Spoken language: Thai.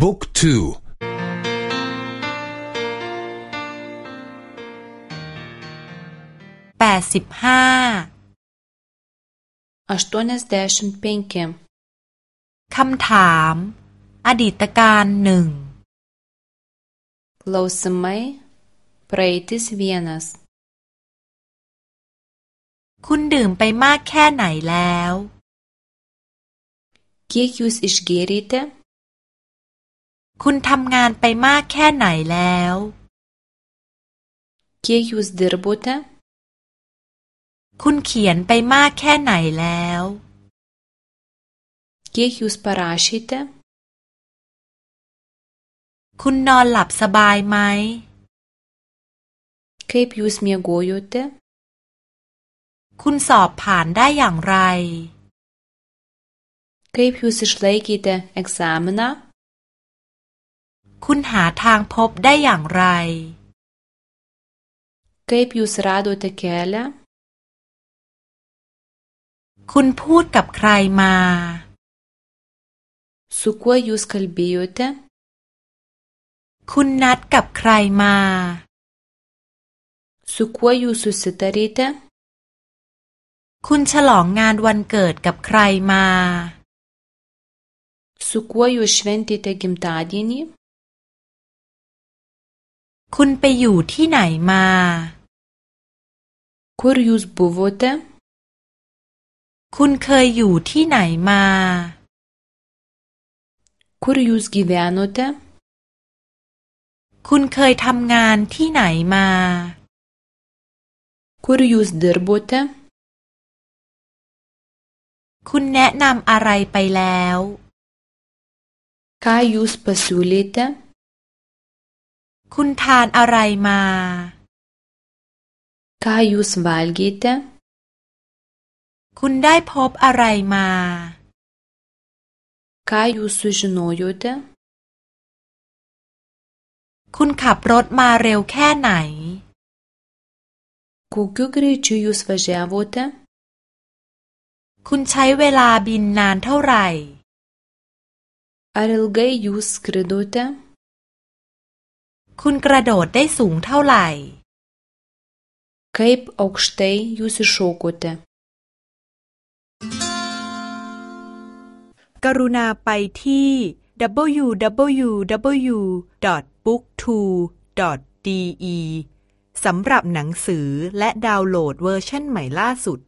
บุ๊กทูแปดสิบห้า aštuoniasdešimt penki คำถาม อดีตการหนึ่ง klausimai praeitis vienas คุณดื่มไปมากแค่ไหนแล้ว kiek jūs išgėrėte คุณทำงานไปมากแค่ไหนแล้ว kiek jūs dirbote คุณเขียนไปมากแค่ไหนแล้ว kiek jūs parašėte คุณนอนหลับสบายไหม kaip jūs miegojote คุณสอบผ่านได้อย่างไร kaip jūs išlaikėte egzaminą คุณหาทางพบได้อย่างไร kaip jūs radote kelią คุณพูดกับใครมา su kuo jūs kalbėjote คุณนัดกับใครมา su kuo jūs susitarėte คุณฉลองงานวันเกิดกับใครมา su kuo jūs šventėte gimtadienį คุณไปอยู่ที่ไหนมา kur jūs buvote คุณเคยอยู่ที่ไหนมา kur jūs gyvenote คุณเคยทำงานที่ไหนมา kur jūs dirbote คุณแนะนำอะไรไปแล้ว ką jūs pasiūlėte คุณทานอะไรมา ką jūs valgėte คุณได้พบอะไรมา ką jūs sužinojote คุณขับรถมาเร็วแค่ไหน kokiu greičiu jūs važiavote คุณใช้เวลาบินนานเท่าไหร่ ar ilgai jūs skridote คุณกระโดดได้สูงเท่าไหร่ kaip aukštai jūs iššokote กรุณาไปที่ www.booktwo.de สำหรับหนังสือและดาวน์โหลดเวอร์ชันใหม่ล่าสุด